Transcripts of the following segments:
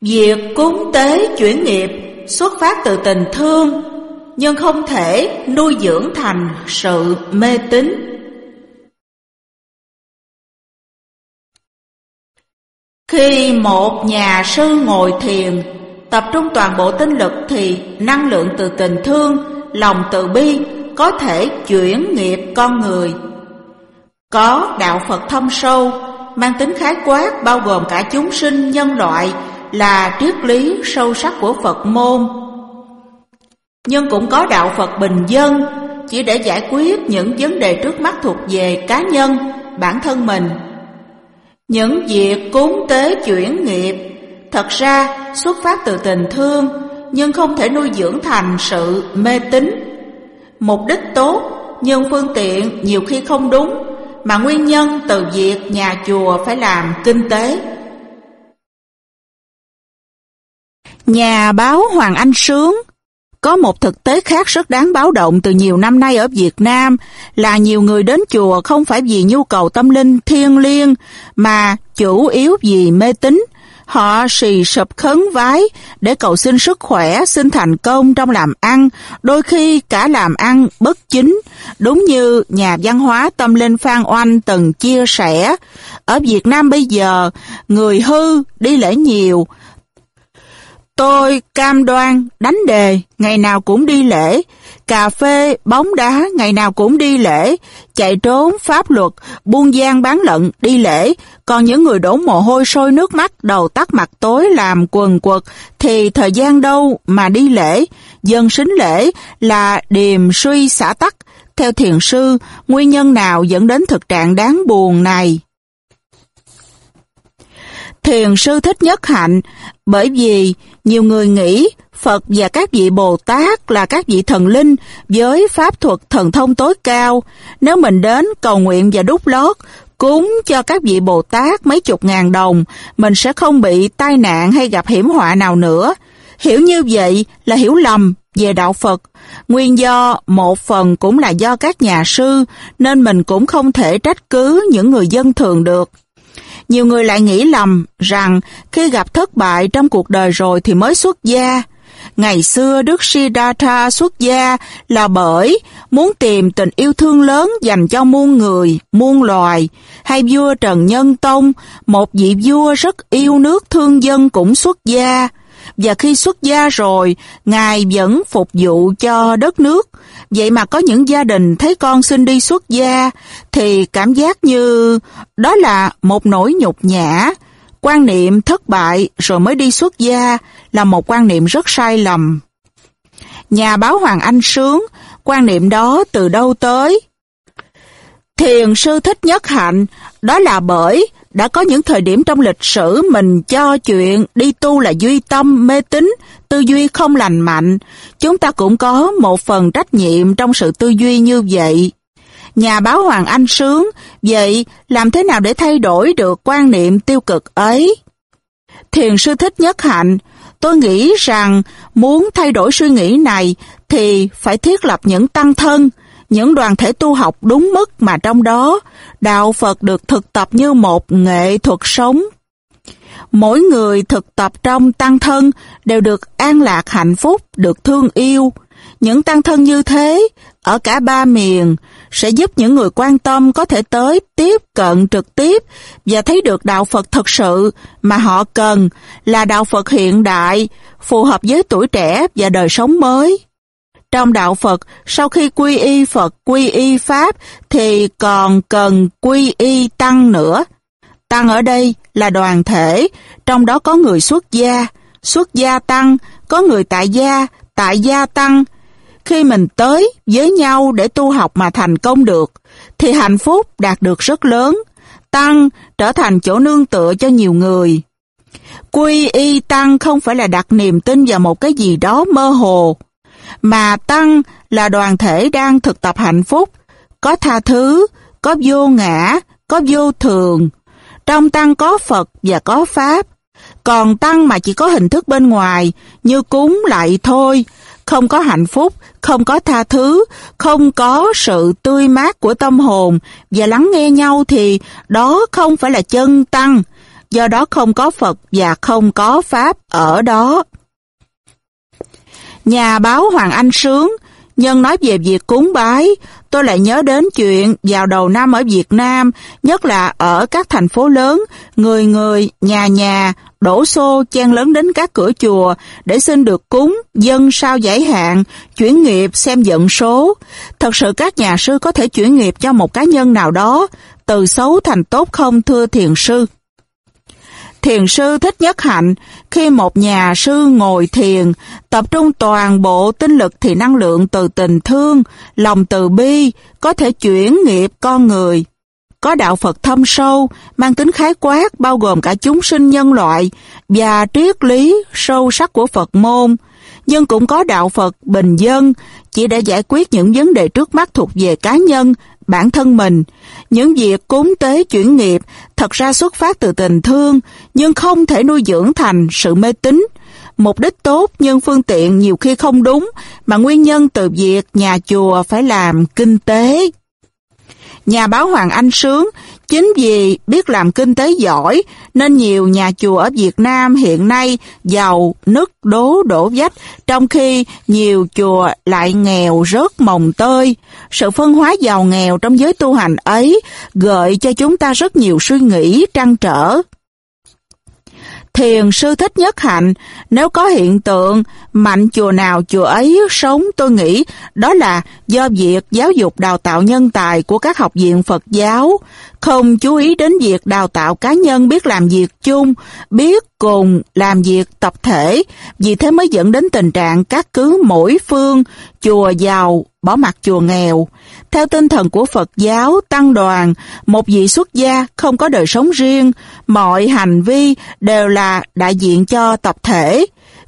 Việc cúng tế chuyển nghiệp xuất phát từ tình thương nhưng không thể nuôi dưỡng thành sự mê tín. Khi một nhà sư ngồi thiền, tập trung toàn bộ tinh lực thì năng lượng từ tình thương, lòng từ bi có thể chuyển nghiệp con người. Có đạo Phật thâm sâu, mang tính khái quát bao gồm cả chúng sinh nhân loại là triết lý sâu sắc của Phật môn. Nhưng cũng có đạo Phật bình dân, chỉ để giải quyết những vấn đề trước mắt thuộc về cá nhân, bản thân mình. Những việc cúng tế chuyển nghiệp thật ra xuất phát từ tình thương, nhưng không thể nuôi dưỡng thành sự mê tín. Mục đích tốt, nhưng phương tiện nhiều khi không đúng, mà nguyên nhân từ việc nhà chùa phải làm kinh tế. Nhà báo Hoàng Anh Sướng có một thực tế khác rất đáng báo động từ nhiều năm nay ở Việt Nam là nhiều người đến chùa không phải vì nhu cầu tâm linh thiêng liêng mà chủ yếu vì mê tín. Họ xì sụp khấn vái để cầu xin sức khỏe, xin thành công trong làm ăn, đôi khi cả làm ăn bất chính. Đúng như nhà văn hóa tâm linh Phan Oanh từng chia sẻ, ở Việt Nam bây giờ, người hư đi lễ nhiều, Tôi cam đoan đánh đề, ngày nào cũng đi lễ, cà phê, bóng đá, ngày nào cũng đi lễ, chạy trốn, pháp luật, buôn gian bán lận, đi lễ, còn những người đổ mồ hôi sôi nước mắt, đầu tắt mặt tối làm quần quật, thì thời gian đâu mà đi lễ, dân sính lễ là điềm suy xả tắc. Theo thiền sư, nguyên nhân nào dẫn đến thực trạng đáng buồn này? Thiền sư thích nhất hạnh, bởi vì nhiều người nghĩ Phật và các vị Bồ Tát là các vị thần linh với pháp thuật thần thông tối cao. Nếu mình đến cầu nguyện và đúc lót, cúng cho các vị Bồ Tát mấy chục ngàn đồng, mình sẽ không bị tai nạn hay gặp hiểm họa nào nữa. Hiểu như vậy là hiểu lầm về đạo Phật. Nguyên do một phần cũng là do các nhà sư, nên mình cũng không thể trách cứ những người dân thường được. Nhiều người lại nghĩ lầm rằng khi gặp thất bại trong cuộc đời rồi thì mới xuất gia. Ngày xưa Đức Siddhartha xuất gia là bởi muốn tìm tình yêu thương lớn dành cho muôn người, muôn loài. Hay vua Trần Nhân Tông, một vị vua rất yêu nước thương dân cũng xuất gia. Và khi xuất gia rồi, Ngài vẫn phục vụ cho đất nước. Vậy mà có những gia đình thấy con xin đi xuất gia thì cảm giác như đó là một nỗi nhục nhã. Quan niệm thất bại rồi mới đi xuất gia là một quan niệm rất sai lầm. Nhà báo Hoàng Anh Sướng, quan niệm đó từ đâu tới? Thiền sư thích nhất hạnh, đó là bởi đã có những thời điểm trong lịch sử mình cho chuyện đi tu là duy tâm, mê tín, tư duy không lành mạnh. Chúng ta cũng có một phần trách nhiệm trong sự tư duy như vậy. Nhà báo Hoàng Anh sướng, vậy làm thế nào để thay đổi được quan niệm tiêu cực ấy? Thiền sư thích nhất hạnh, tôi nghĩ rằng muốn thay đổi suy nghĩ này thì phải thiết lập những tăng thân, những đoàn thể tu học đúng mức mà trong đó đạo Phật được thực tập như một nghệ thuật sống. Mỗi người thực tập trong tăng thân đều được an lạc hạnh phúc, được thương yêu. Những tăng thân như thế, ở cả ba miền, sẽ giúp những người quan tâm có thể tới tiếp cận trực tiếp và thấy được đạo Phật thật sự mà họ cần là đạo Phật hiện đại, phù hợp với tuổi trẻ và đời sống mới. Trong đạo Phật, sau khi quy y Phật, quy y Pháp, thì còn cần quy y Tăng nữa. Tăng ở đây là đoàn thể, trong đó có người xuất gia, xuất gia Tăng, có người tại gia, tại gia Tăng. Khi mình tới với nhau để tu học mà thành công được, thì hạnh phúc đạt được rất lớn. Tăng trở thành chỗ nương tựa cho nhiều người. Quy y Tăng không phải là đặt niềm tin vào một cái gì đó mơ hồ, mà Tăng là đoàn thể đang thực tập hạnh phúc, có tha thứ, có vô ngã, có vô thường. Trong Tăng có Phật và có Pháp, còn Tăng mà chỉ có hình thức bên ngoài, như cúng lại thôi, không có hạnh phúc, không có tha thứ, không có sự tươi mát của tâm hồn và lắng nghe nhau thì đó không phải là chân Tăng. do đó không có Phật và không có Pháp ở đó. Nhà báo Hoàng Anh Sướng, nhân nói về việc cúng bái, tôi lại nhớ đến chuyện vào đầu năm ở Việt Nam, nhất là ở các thành phố lớn, người người, nhà nhà, đổ xô chen lớn đến các cửa chùa để xin được cúng, dân sao giải hạn, chuyển nghiệp xem vận số. Thật sự các nhà sư có thể chuyển nghiệp cho một cá nhân nào đó, từ xấu thành tốt không thưa thiền sư. Thiền sư Thích Nhất Hạnh, khi một nhà sư ngồi thiền, tập trung toàn bộ tinh lực thì năng lượng từ tình thương, lòng từ bi, có thể chuyển nghiệp con người. Có đạo Phật thâm sâu, mang tính khái quát bao gồm cả chúng sinh nhân loại và triết lý sâu sắc của Phật môn. Nhưng cũng có đạo Phật bình dân, chỉ để giải quyết những vấn đề trước mắt thuộc về cá nhân, bản thân mình. Những việc cúng tế chuyển nghiệp thật ra xuất phát từ tình thương, nhưng không thể nuôi dưỡng thành sự mê tín. Mục đích tốt nhưng phương tiện nhiều khi không đúng, mà nguyên nhân từ việc nhà chùa phải làm kinh tế. Nhà báo Hoàng Anh Sướng Chính vì biết làm kinh tế giỏi nên nhiều nhà chùa ở Việt Nam hiện nay giàu, nứt, đố, đổ vách, trong khi nhiều chùa lại nghèo rớt mồng tơi. Sự phân hóa giàu nghèo trong giới tu hành ấy gợi cho chúng ta rất nhiều suy nghĩ trăn trở. Thiền sư thích nhất hạnh, nếu có hiện tượng mạnh chùa nào chùa ấy sống tôi nghĩ đó là do việc giáo dục đào tạo nhân tài của các học viện Phật giáo, không chú ý đến việc đào tạo cá nhân biết làm việc chung, biết cùng làm việc tập thể, vì thế mới dẫn đến tình trạng các cứ mỗi phương, chùa giàu, bỏ mặt chùa nghèo. Theo tinh thần của Phật giáo, tăng đoàn, một vị xuất gia không có đời sống riêng, mọi hành vi đều là đại diện cho tập thể.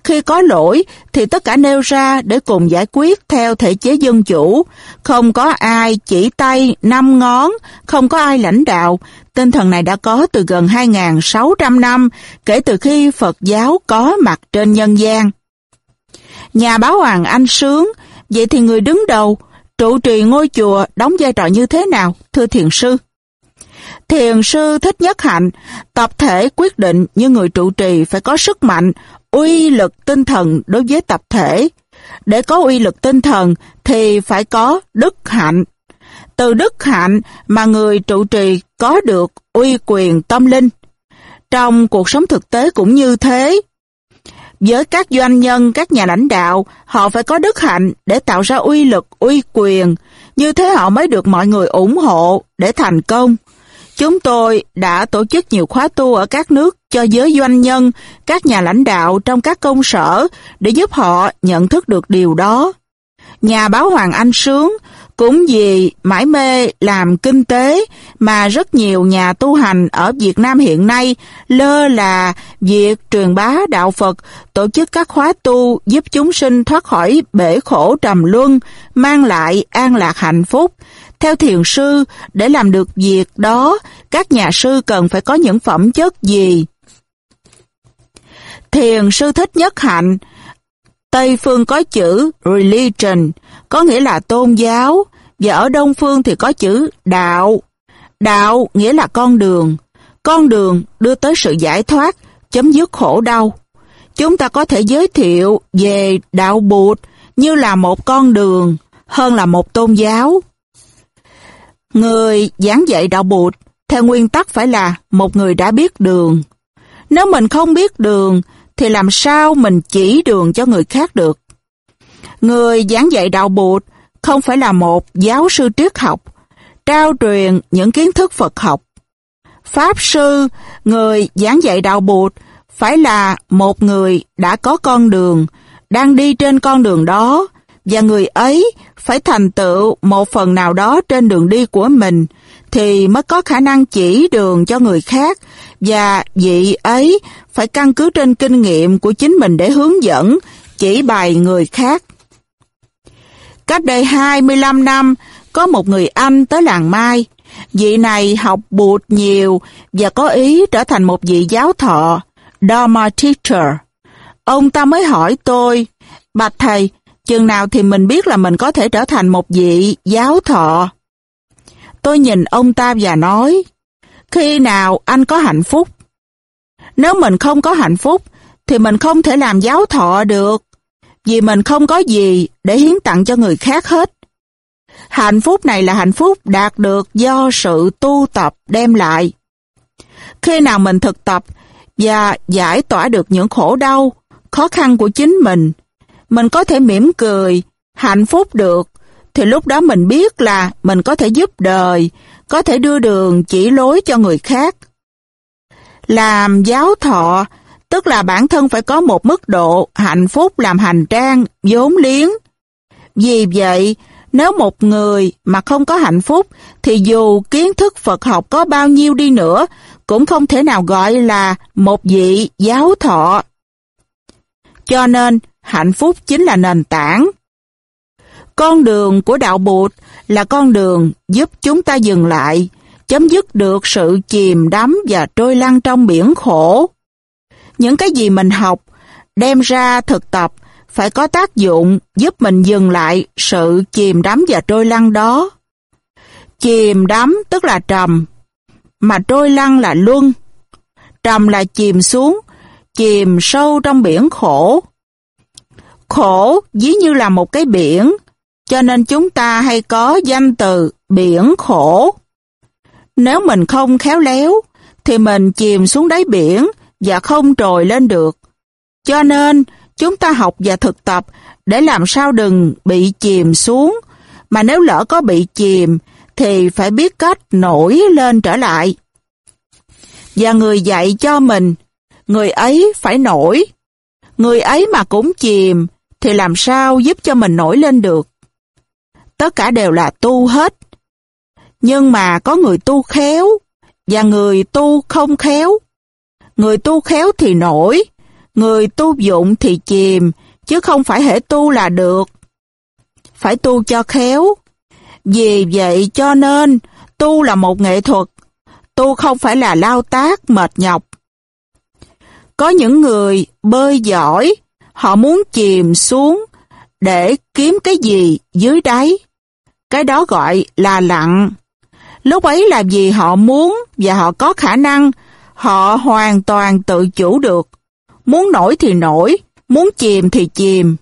Khi có lỗi thì tất cả nêu ra để cùng giải quyết theo thể chế dân chủ. Không có ai chỉ tay, năm ngón, không có ai lãnh đạo. Tinh thần này đã có từ gần 2.600 năm kể từ khi Phật giáo có mặt trên nhân gian. Nhà báo Hoàng Anh Sướng, vậy thì người đứng đầu, trụ trì ngôi chùa đóng vai trò như thế nào, thưa thiền sư? Thiền sư Thích Nhất Hạnh, tập thể quyết định như người trụ trì phải có sức mạnh, uy lực tinh thần đối với tập thể. Để có uy lực tinh thần thì phải có đức hạnh. Từ đức hạnh mà người trụ trì có được uy quyền tâm linh. Trong cuộc sống thực tế cũng như thế. Với các doanh nhân, các nhà lãnh đạo, họ phải có đức hạnh để tạo ra uy lực, uy quyền. Như thế họ mới được mọi người ủng hộ để thành công. Chúng tôi đã tổ chức nhiều khóa tu ở các nước cho giới doanh nhân, các nhà lãnh đạo trong các công sở để giúp họ nhận thức được điều đó. Nhà báo Hoàng Anh Sướng cũng vì mãi mê làm kinh tế mà rất nhiều nhà tu hành ở Việt Nam hiện nay lơ là việc truyền bá đạo Phật, tổ chức các khóa tu giúp chúng sinh thoát khỏi bể khổ trầm luân, mang lại an lạc hạnh phúc. Theo thiền sư, để làm được việc đó, các nhà sư cần phải có những phẩm chất gì? Thiền sư thích nhất hạnh, Tây phương có chữ religion, có nghĩa là tôn giáo, và ở Đông phương thì có chữ đạo. Đạo nghĩa là con đường. Con đường đưa tới sự giải thoát, chấm dứt khổ đau. Chúng ta có thể giới thiệu về đạo Bụt như là một con đường hơn là một tôn giáo. Người giảng dạy đạo Bụt theo nguyên tắc phải là một người đã biết đường. Nếu mình không biết đường thì làm sao mình chỉ đường cho người khác được. Người giảng dạy đạo Bụt không phải là một giáo sư triết học, trao truyền những kiến thức Phật học. Pháp sư, người giảng dạy đạo Bụt, phải là một người đã có con đường, đang đi trên con đường đó, và người ấy phải thành tựu một phần nào đó trên đường đi của mình, thì mới có khả năng chỉ đường cho người khác, và vị ấy phải căn cứ trên kinh nghiệm của chính mình để hướng dẫn, chỉ bài người khác. Cách đây 25 năm, có một người Anh tới làng Mai. Vị này học bụt nhiều và có ý trở thành một vị giáo thọ, Dharma Teacher. Ông ta mới hỏi tôi, Bạch Thầy, chừng nào thì mình biết là mình có thể trở thành một vị giáo thọ? Tôi nhìn ông ta và nói, khi nào anh có hạnh phúc? Nếu mình không có hạnh phúc, thì mình không thể làm giáo thọ được, vì mình không có gì để hiến tặng cho người khác hết. Hạnh phúc này là hạnh phúc đạt được do sự tu tập đem lại. Khi nào mình thực tập và giải tỏa được những khổ đau, khó khăn của chính mình, mình có thể mỉm cười, hạnh phúc được, thì lúc đó mình biết là mình có thể giúp đời, có thể đưa đường chỉ lối cho người khác. Làm giáo thọ, tức là bản thân phải có một mức độ hạnh phúc làm hành trang, vốn liếng. Vì vậy, nếu một người mà không có hạnh phúc, thì dù kiến thức Phật học có bao nhiêu đi nữa, cũng không thể nào gọi là một vị giáo thọ. Cho nên, hạnh phúc chính là nền tảng. Con đường của đạo Bụt là con đường giúp chúng ta dừng lại, chấm dứt được sự chìm đắm và trôi lăn trong biển khổ. Những cái gì mình học, đem ra thực tập, phải có tác dụng giúp mình dừng lại sự chìm đắm và trôi lăn đó. Chìm đắm tức là trầm, mà trôi lăn là luân. Trầm là chìm xuống, chìm sâu trong biển khổ. Khổ dí như là một cái biển, cho nên chúng ta hay có danh từ biển khổ. Nếu mình không khéo léo, thì mình chìm xuống đáy biển và không trồi lên được. Cho nên, chúng ta học và thực tập để làm sao đừng bị chìm xuống, mà nếu lỡ có bị chìm, thì phải biết cách nổi lên trở lại. Và người dạy cho mình, người ấy phải nổi. Người ấy mà cũng chìm, thì làm sao giúp cho mình nổi lên được? Tất cả đều là tu hết. Nhưng mà có người tu khéo, và người tu không khéo. Người tu khéo thì nổi, người tu dụng thì chìm, chứ không phải hệ tu là được. Phải tu cho khéo. Vì vậy cho nên, tu là một nghệ thuật, tu không phải là lao tác mệt nhọc. Có những người bơi giỏi, họ muốn chìm xuống để kiếm cái gì dưới đáy. Cái đó gọi là lặng. Lúc ấy làm gì họ muốn và họ có khả năng, họ hoàn toàn tự chủ được. Muốn nổi thì nổi, muốn chìm thì chìm.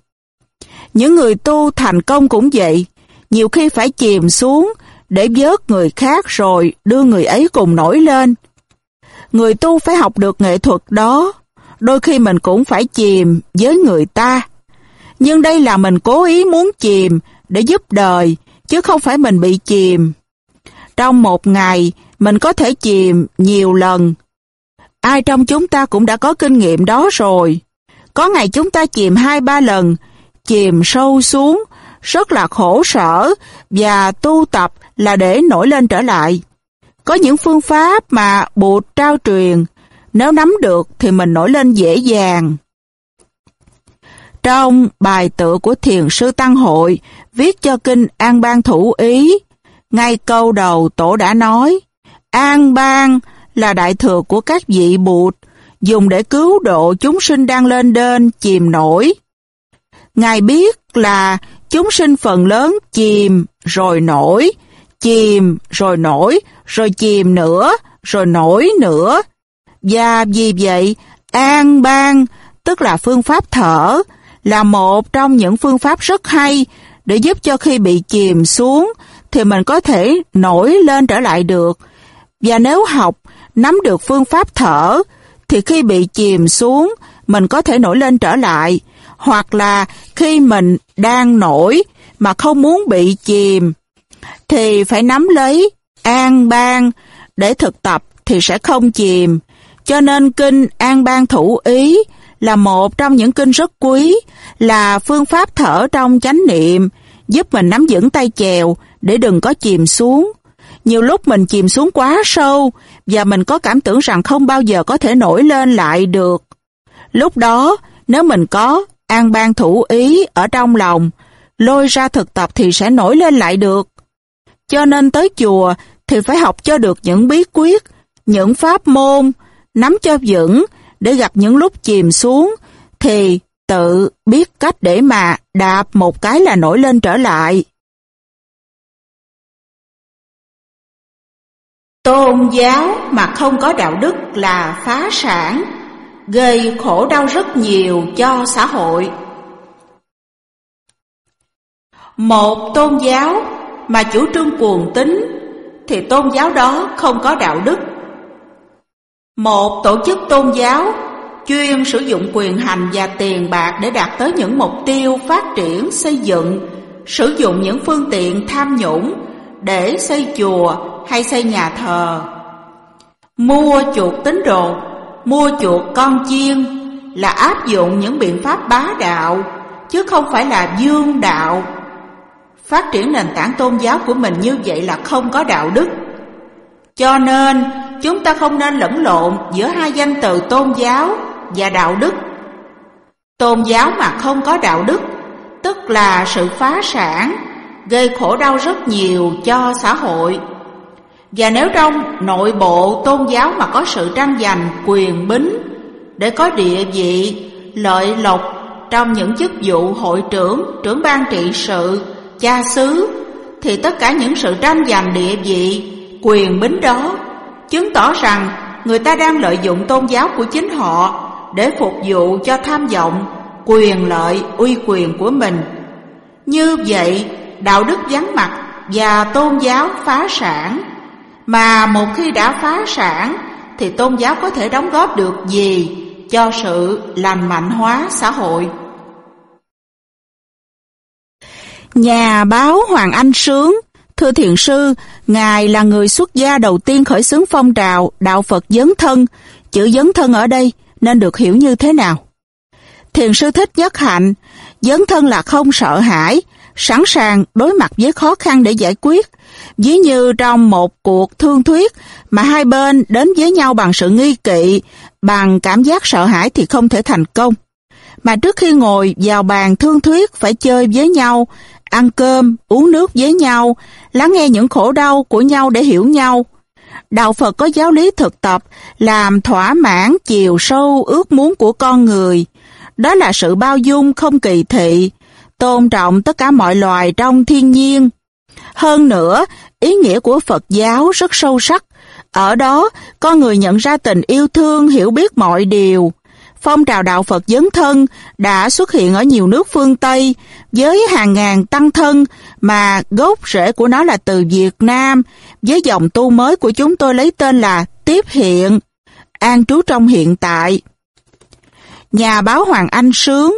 Những người tu thành công cũng vậy, nhiều khi phải chìm xuống để vớt người khác rồi đưa người ấy cùng nổi lên. Người tu phải học được nghệ thuật đó, đôi khi mình cũng phải chìm với người ta. Nhưng đây là mình cố ý muốn chìm để giúp đời, chứ không phải mình bị chìm. Trong một ngày, mình có thể chìm nhiều lần. Ai trong chúng ta cũng đã có kinh nghiệm đó rồi. Có ngày chúng ta chìm hai ba lần, chìm sâu xuống, rất là khổ sở và tu tập là để nổi lên trở lại. Có những phương pháp mà Bụt trao truyền, nếu nắm được thì mình nổi lên dễ dàng. Trong bài tự của Thiền sư Tăng Hội viết cho kinh An Bang Thủ Ý, ngay câu đầu tổ đã nói, An Bang là đại thừa của các vị Bụt, dùng để cứu độ chúng sinh đang lên đên, chìm nổi. Ngài biết là chúng sinh phần lớn chìm rồi nổi, chìm rồi nổi, rồi chìm nữa, rồi nổi nữa. Và vì vậy, an bang, tức là phương pháp thở, là một trong những phương pháp rất hay để giúp cho khi bị chìm xuống thì mình có thể nổi lên trở lại được. Và nếu học, nắm được phương pháp thở thì khi bị chìm xuống mình có thể nổi lên trở lại. Hoặc là khi mình đang nổi mà không muốn bị chìm thì phải nắm lấy an bang để thực tập thì sẽ không chìm. Cho nên kinh an bang thủ ý là một trong những kinh rất quý, là phương pháp thở trong chánh niệm, giúp mình nắm vững tay chèo để đừng có chìm xuống. Nhiều lúc mình chìm xuống quá sâu và mình có cảm tưởng rằng không bao giờ có thể nổi lên lại được. Lúc đó, nếu mình có an ban thủ ý ở trong lòng, lôi ra thực tập thì sẽ nổi lên lại được. Cho nên tới chùa thì phải học cho được những bí quyết, những pháp môn, nắm cho vững để gặp những lúc chìm xuống thì tự biết cách để mà đạp một cái là nổi lên trở lại. Tôn giáo mà không có đạo đức là phá sản, gây khổ đau rất nhiều cho xã hội. Một tôn giáo mà chủ trương cuồng tín thì tôn giáo đó không có đạo đức. Một tổ chức tôn giáo chuyên sử dụng quyền hành và tiền bạc để đạt tới những mục tiêu phát triển, xây dựng, sử dụng những phương tiện tham nhũng để xây chùa hay xây nhà thờ. Mua chuột tín đồ, mua chuột con chiên là áp dụng những biện pháp bá đạo, chứ không phải là dương đạo. Phát triển nền tảng tôn giáo của mình như vậy là không có đạo đức. Cho nên, chúng ta không nên lẫn lộn giữa hai danh từ tôn giáo và đạo đức. Tôn giáo mà không có đạo đức, tức là sự phá sản, gây khổ đau rất nhiều cho xã hội. Và nếu trong nội bộ tôn giáo mà có sự tranh giành quyền bính để có địa vị, lợi lộc trong những chức vụ hội trưởng, trưởng ban trị sự, cha xứ, thì tất cả những sự tranh giành địa vị, quyền bính đó chứng tỏ rằng người ta đang lợi dụng tôn giáo của chính họ để phục vụ cho tham vọng, quyền lợi, uy quyền của mình. Như vậy, đạo đức vắng mặt và tôn giáo phá sản. Mà một khi đã phá sản thì tôn giáo có thể đóng góp được gì cho sự lành mạnh hóa xã hội? Nhà báo Hoàng Anh Sướng Thưa thiền sư, Ngài là người xuất gia đầu tiên khởi xướng phong trào Đạo Phật dấn thân. Chữ dấn thân ở đây nên được hiểu như thế nào? Thiền sư thích nhất hạnh, dấn thân là không sợ hãi, sẵn sàng đối mặt với khó khăn để giải quyết. Ví như trong một cuộc thương thuyết mà hai bên đến với nhau bằng sự nghi kỵ, bằng cảm giác sợ hãi thì không thể thành công. Mà trước khi ngồi vào bàn thương thuyết phải chơi với nhau, ăn cơm, uống nước với nhau, lắng nghe những khổ đau của nhau để hiểu nhau. Đạo Phật có giáo lý thực tập làm thỏa mãn chiều sâu ước muốn của con người. Đó là sự bao dung không kỳ thị, tôn trọng tất cả mọi loài trong thiên nhiên. Hơn nữa, ý nghĩa của Phật giáo rất sâu sắc. Ở đó, con người nhận ra tình yêu thương, hiểu biết mọi điều. Phong trào đạo Phật dấn thân đã xuất hiện ở nhiều nước phương Tây với hàng ngàn tăng thân mà gốc rễ của nó là từ Việt Nam với dòng tu mới của chúng tôi lấy tên là Tiếp Hiện, an trú trong hiện tại. Nhà báo Hoàng Anh Sướng,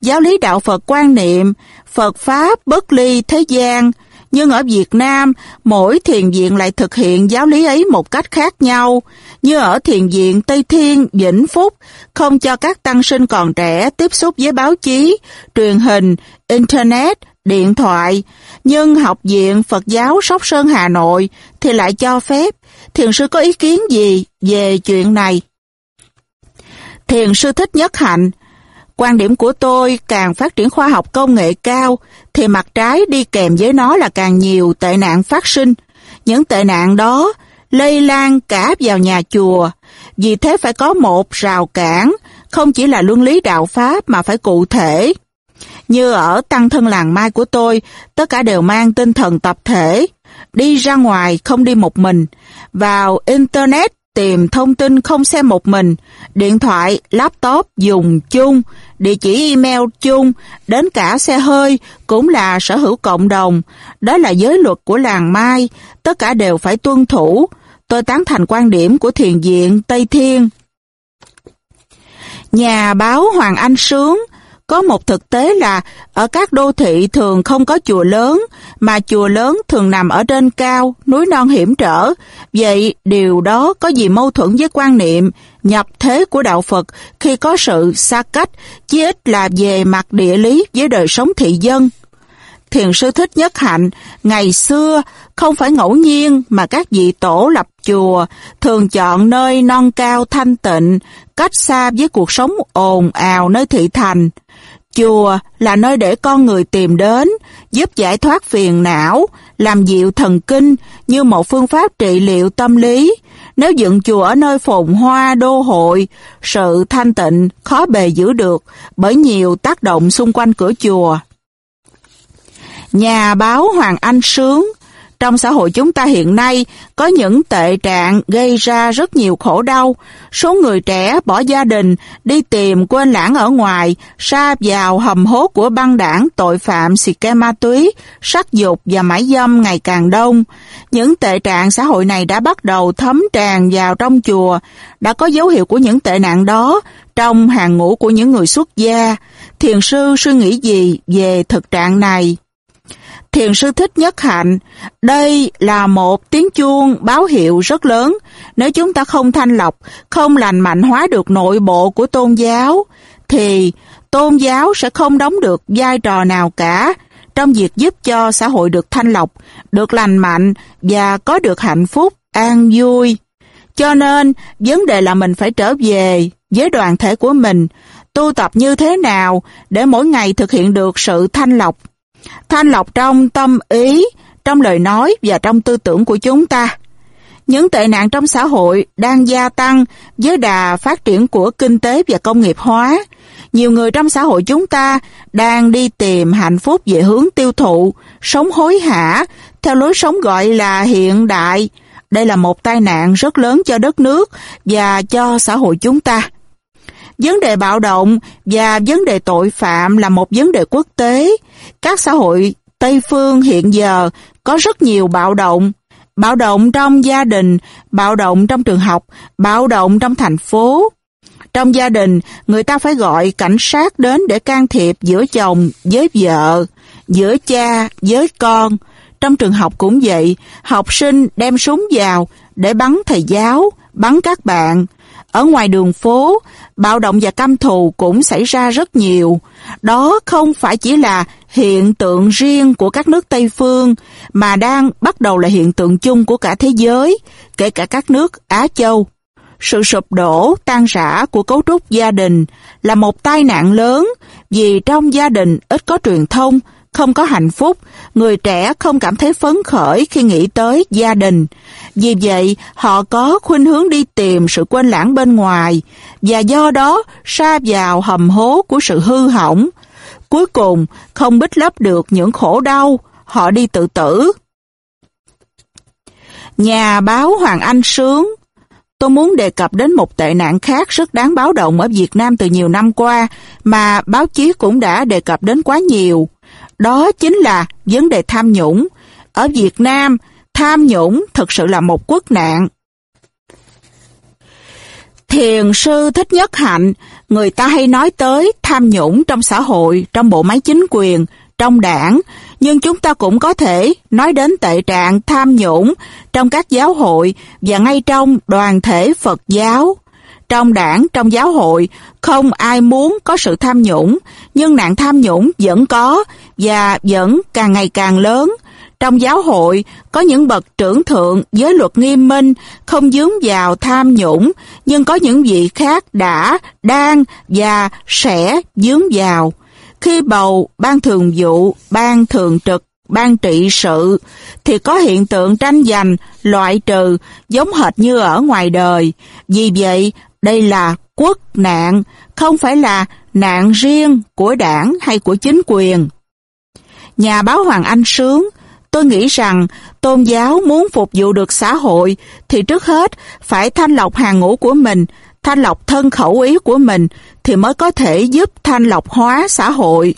giáo lý đạo Phật quan niệm, Phật Pháp bất ly thế gian, nhưng ở Việt Nam, mỗi thiền viện lại thực hiện giáo lý ấy một cách khác nhau, như ở thiền viện Tây Thiên, Vĩnh Phúc, không cho các tăng sinh còn trẻ tiếp xúc với báo chí, truyền hình, Internet, điện thoại, nhưng học viện Phật giáo Sóc Sơn Hà Nội thì lại cho phép. Thiền sư có ý kiến gì về chuyện này? Thiền sư thích nhất hạnh, Quan điểm của tôi càng phát triển khoa học công nghệ cao thì mặt trái đi kèm với nó là càng nhiều tệ nạn phát sinh. Những tệ nạn đó lây lan cả vào nhà chùa. Vì thế phải có một rào cản, không chỉ là luân lý đạo Pháp mà phải cụ thể. Như ở tăng thân làng mai của tôi, tất cả đều mang tinh thần tập thể. Đi ra ngoài không đi một mình. Vào Internet tìm thông tin không xem một mình, điện thoại, laptop dùng chung, địa chỉ email chung, đến cả xe hơi cũng là sở hữu cộng đồng. Đó là giới luật của làng Mai, tất cả đều phải tuân thủ. Tôi tán thành quan điểm của thiền viện Tây Thiên. Nhà báo Hoàng Anh Sướng có một thực tế là ở các đô thị thường không có chùa lớn, mà chùa lớn thường nằm ở trên cao, núi non hiểm trở. Vậy điều đó có gì mâu thuẫn với quan niệm nhập thế của đạo Phật khi có sự xa cách, chí ít là về mặt địa lý với đời sống thị dân? Thiền sư Thích Nhất Hạnh, ngày xưa không phải ngẫu nhiên mà các vị tổ lập chùa thường chọn nơi non cao thanh tịnh, cách xa với cuộc sống ồn ào nơi thị thành. Chùa là nơi để con người tìm đến, giúp giải thoát phiền não, làm dịu thần kinh như một phương pháp trị liệu tâm lý. Nếu dựng chùa ở nơi phồn hoa đô hội, sự thanh tịnh khó bề giữ được bởi nhiều tác động xung quanh cửa chùa. Nhà báo Hoàng Anh Sướng trong xã hội chúng ta hiện nay, có những tệ trạng gây ra rất nhiều khổ đau. Số người trẻ bỏ gia đình, đi tìm quên lãng ở ngoài, sa vào hầm hố của băng đảng tội phạm xì ke ma túy, sắc dục và mãi dâm ngày càng đông. Những tệ trạng xã hội này đã bắt đầu thấm tràn vào trong chùa, đã có dấu hiệu của những tệ nạn đó trong hàng ngũ của những người xuất gia. Thiền sư suy nghĩ gì về thực trạng này? Thiền sư thích nhất hạnh, đây là một tiếng chuông báo hiệu rất lớn. Nếu chúng ta không thanh lọc, không lành mạnh hóa được nội bộ của tôn giáo, thì tôn giáo sẽ không đóng được vai trò nào cả trong việc giúp cho xã hội được thanh lọc, được lành mạnh và có được hạnh phúc, an vui. Cho nên, vấn đề là mình phải trở về với đoàn thể của mình, tu tập như thế nào để mỗi ngày thực hiện được sự thanh lọc. Thanh lọc trong tâm ý, trong lời nói và trong tư tưởng của chúng ta. Những tệ nạn trong xã hội đang gia tăng với đà phát triển của kinh tế và công nghiệp hóa. Nhiều người trong xã hội chúng ta đang đi tìm hạnh phúc về hướng tiêu thụ, sống hối hả, theo lối sống gọi là hiện đại. Đây là một tai nạn rất lớn cho đất nước và cho xã hội chúng ta. Vấn đề bạo động và vấn đề tội phạm là một vấn đề quốc tế. Các xã hội Tây Phương hiện giờ có rất nhiều bạo động. Bạo động trong gia đình, bạo động trong trường học, bạo động trong thành phố. Trong gia đình, người ta phải gọi cảnh sát đến để can thiệp giữa chồng với vợ, giữa cha với con. Trong trường học cũng vậy, học sinh đem súng vào để bắn thầy giáo, bắn các bạn. Ở ngoài đường phố, bạo động và căm thù cũng xảy ra rất nhiều. Đó không phải chỉ là hiện tượng riêng của các nước Tây Phương, mà đang bắt đầu là hiện tượng chung của cả thế giới, kể cả các nước Á Châu. Sự sụp đổ, tan rã của cấu trúc gia đình là một tai nạn lớn vì trong gia đình ít có truyền thông, không có hạnh phúc, người trẻ không cảm thấy phấn khởi khi nghĩ tới gia đình. Vì vậy, họ có khuynh hướng đi tìm sự quên lãng bên ngoài, và do đó sa vào hầm hố của sự hư hỏng. Cuối cùng, không bích lấp được những khổ đau, họ đi tự tử. Nhà báo Hoàng Anh Sướng Tôi muốn đề cập đến một tệ nạn khác rất đáng báo động ở Việt Nam từ nhiều năm qua mà báo chí cũng đã đề cập đến quá nhiều. Đó chính là vấn đề tham nhũng. Ở Việt Nam, tham nhũng thực sự là một quốc nạn. Thiền sư Thích Nhất Hạnh, người ta hay nói tới tham nhũng trong xã hội, trong bộ máy chính quyền, trong đảng, nhưng chúng ta cũng có thể nói đến tệ trạng tham nhũng trong các giáo hội và ngay trong đoàn thể Phật giáo. Trong đảng, trong giáo hội, không ai muốn có sự tham nhũng, nhưng nạn tham nhũng vẫn có và vẫn càng ngày càng lớn. Trong giáo hội, có những bậc trưởng thượng giới luật nghiêm minh, không dướng vào tham nhũng, nhưng có những vị khác đã, đang và sẽ dướng vào. Khi bầu ban thường vụ, ban thường trực, ban trị sự, thì có hiện tượng tranh giành, loại trừ, giống hệt như ở ngoài đời. Vì vậy, đây là quốc nạn, không phải là nạn riêng của đảng hay của chính quyền. Nhà báo Hoàng Anh Sướng, tôi nghĩ rằng tôn giáo muốn phục vụ được xã hội thì trước hết phải thanh lọc hàng ngũ của mình, thanh lọc thân khẩu ý của mình thì mới có thể giúp thanh lọc hóa xã hội.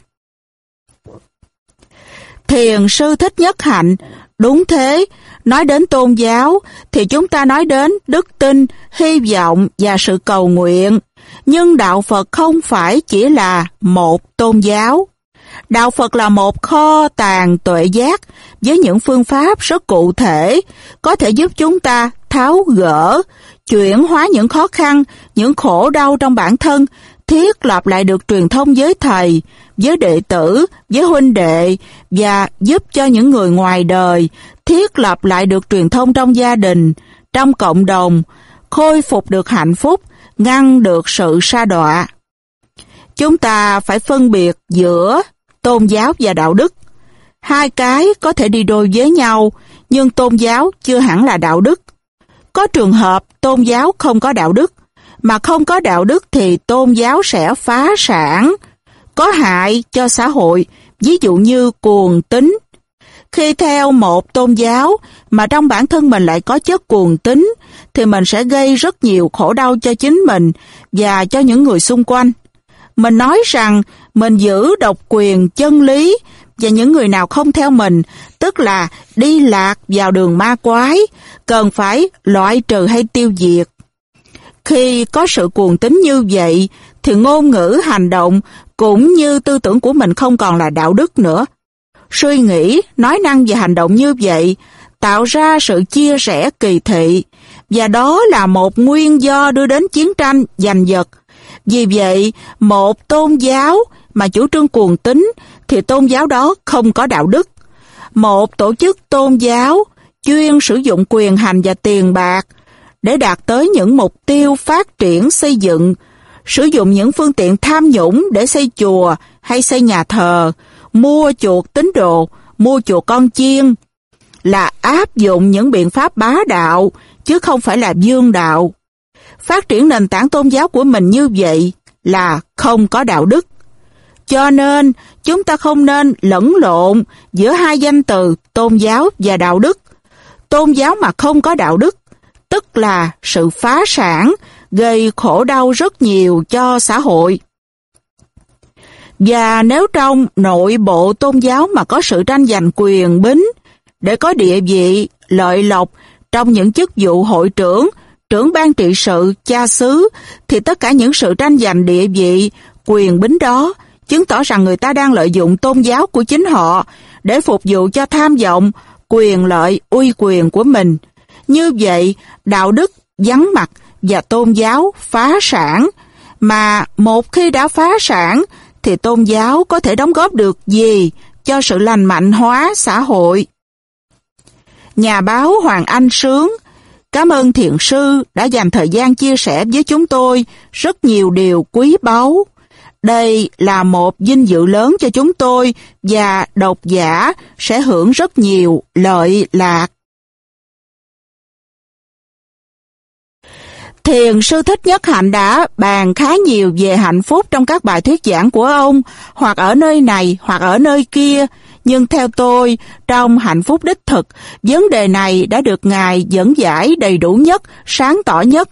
Thiền sư thích nhất hạnh, đúng thế, nói đến tôn giáo thì chúng ta nói đến đức tin, hy vọng và sự cầu nguyện. Nhưng đạo Phật không phải chỉ là một tôn giáo. Đạo Phật là một kho tàng tuệ giác với những phương pháp rất cụ thể, có thể giúp chúng ta tháo gỡ, chuyển hóa những khó khăn, những khổ đau trong bản thân, thiết lập lại được truyền thông với thầy, với đệ tử, với huynh đệ và giúp cho những người ngoài đời thiết lập lại được truyền thông trong gia đình, trong cộng đồng, khôi phục được hạnh phúc, ngăn được sự sa đọa. Chúng ta phải phân biệt giữa tôn giáo và đạo đức. Hai cái có thể đi đôi với nhau, nhưng tôn giáo chưa hẳn là đạo đức. Có trường hợp tôn giáo không có đạo đức, mà không có đạo đức thì tôn giáo sẽ phá sản, có hại cho xã hội, ví dụ như cuồng tín. Khi theo một tôn giáo mà trong bản thân mình lại có chất cuồng tín, thì mình sẽ gây rất nhiều khổ đau cho chính mình và cho những người xung quanh. Mình nói rằng mình giữ độc quyền chân lý và những người nào không theo mình, tức là đi lạc vào đường ma quái, cần phải loại trừ hay tiêu diệt. Khi có sự cuồng tín như vậy, thì ngôn ngữ, hành động cũng như tư tưởng của mình không còn là đạo đức nữa. Suy nghĩ, nói năng và hành động như vậy tạo ra sự chia rẽ kỳ thị, và đó là một nguyên do đưa đến chiến tranh giành giật. Vì vậy, một tôn giáo mà chủ trương cuồng tín thì tôn giáo đó không có đạo đức. Một tổ chức tôn giáo chuyên sử dụng quyền hành và tiền bạc để đạt tới những mục tiêu phát triển xây dựng, sử dụng những phương tiện tham nhũng để xây chùa hay xây nhà thờ, mua chuột tín đồ, mua chuột con chiên, là áp dụng những biện pháp bá đạo, chứ không phải là dương đạo. Phát triển nền tảng tôn giáo của mình như vậy là không có đạo đức. Cho nên, chúng ta không nên lẫn lộn giữa hai danh từ tôn giáo và đạo đức. Tôn giáo mà không có đạo đức, tức là sự phá sản, gây khổ đau rất nhiều cho xã hội. Và nếu trong nội bộ tôn giáo mà có sự tranh giành quyền bính, để có địa vị, lợi lộc trong những chức vụ hội trưởng, trưởng ban trị sự, cha xứ, thì tất cả những sự tranh giành địa vị, quyền bính đó chứng tỏ rằng người ta đang lợi dụng tôn giáo của chính họ để phục vụ cho tham vọng, quyền lợi, uy quyền của mình. Như vậy, đạo đức vắng mặt và tôn giáo phá sản, mà một khi đã phá sản thì tôn giáo có thể đóng góp được gì cho sự lành mạnh hóa xã hội. Nhà báo Hoàng Anh Sướng Cảm ơn thiện sư đã dành thời gian chia sẻ với chúng tôi rất nhiều điều quý báu. Đây là một vinh dự lớn cho chúng tôi và độc giả sẽ hưởng rất nhiều lợi lạc. Thiền sư Thích Nhất Hạnh đã bàn khá nhiều về hạnh phúc trong các bài thuyết giảng của ông, hoặc ở nơi này hoặc ở nơi kia, nhưng theo tôi, trong hạnh phúc đích thực, vấn đề này đã được Ngài dẫn giải đầy đủ nhất, sáng tỏ nhất,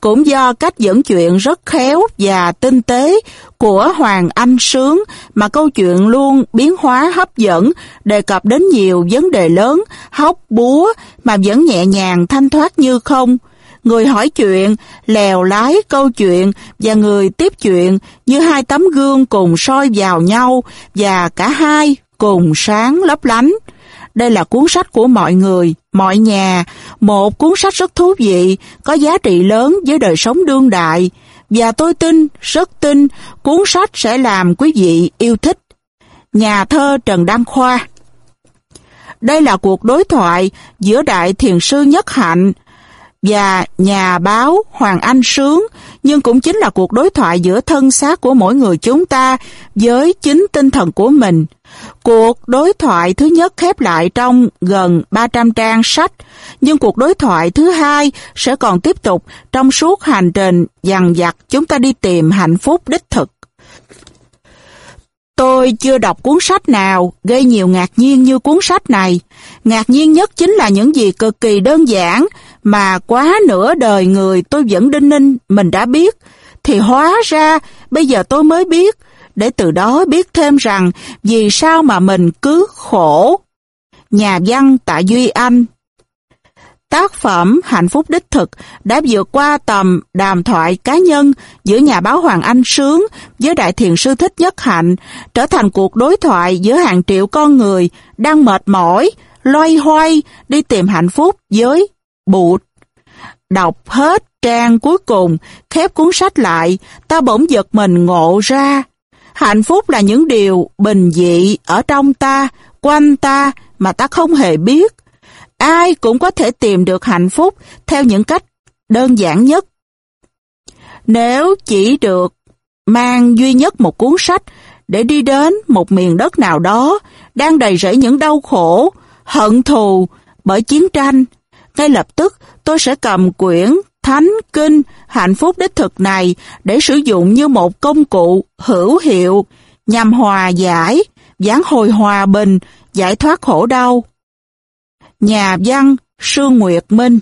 cũng do cách dẫn chuyện rất khéo và tinh tế của Hoàng Anh Sướng mà câu chuyện luôn biến hóa hấp dẫn, đề cập đến nhiều vấn đề lớn, hóc búa mà vẫn nhẹ nhàng thanh thoát như không. Người hỏi chuyện, lèo lái câu chuyện và người tiếp chuyện như hai tấm gương cùng soi vào nhau và cả hai cùng sáng lấp lánh. Đây là cuốn sách của mọi người, mọi nhà, một cuốn sách rất thú vị, có giá trị lớn với đời sống đương đại. Và tôi tin, rất tin, cuốn sách sẽ làm quý vị yêu thích. Nhà thơ Trần Đăng Khoa Đây là cuộc đối thoại giữa Đại Thiền Sư Nhất Hạnh và nhà báo Hoàng Anh Sướng, nhưng cũng chính là cuộc đối thoại giữa thân xác của mỗi người chúng ta với chính tinh thần của mình. Cuộc đối thoại thứ nhất khép lại trong gần 300 trang sách, nhưng cuộc đối thoại thứ hai sẽ còn tiếp tục trong suốt hành trình dằn vặt chúng ta đi tìm hạnh phúc đích thực. Tôi chưa đọc cuốn sách nào gây nhiều ngạc nhiên như cuốn sách này. Ngạc nhiên nhất chính là những gì cực kỳ đơn giản mà quá nửa đời người tôi vẫn đinh ninh mình đã biết. Thì hóa ra bây giờ tôi mới biết để từ đó biết thêm rằng vì sao mà mình cứ khổ. Nhà văn Tạ Duy Anh Tác phẩm Hạnh phúc đích thực đã vượt qua tầm đàm thoại cá nhân giữa nhà báo Hoàng Anh Sướng với Đại Thiền Sư Thích Nhất Hạnh, trở thành cuộc đối thoại giữa hàng triệu con người đang mệt mỏi, loay hoay đi tìm hạnh phúc với bụt. Đọc hết trang cuối cùng, khép cuốn sách lại, ta bỗng giật mình ngộ ra Hạnh phúc là những điều bình dị ở trong ta, quanh ta mà ta không hề biết. Ai cũng có thể tìm được hạnh phúc theo những cách đơn giản nhất. Nếu chỉ được mang duy nhất một cuốn sách để đi đến một miền đất nào đó đang đầy rẫy những đau khổ, hận thù bởi chiến tranh, ngay lập tức tôi sẽ cầm quyển thánh kinh hạnh phúc đích thực này để sử dụng như một công cụ hữu hiệu nhằm hòa giải, giảng hồi hòa bình giải thoát khổ đau. Nhà văn Sương Nguyệt Minh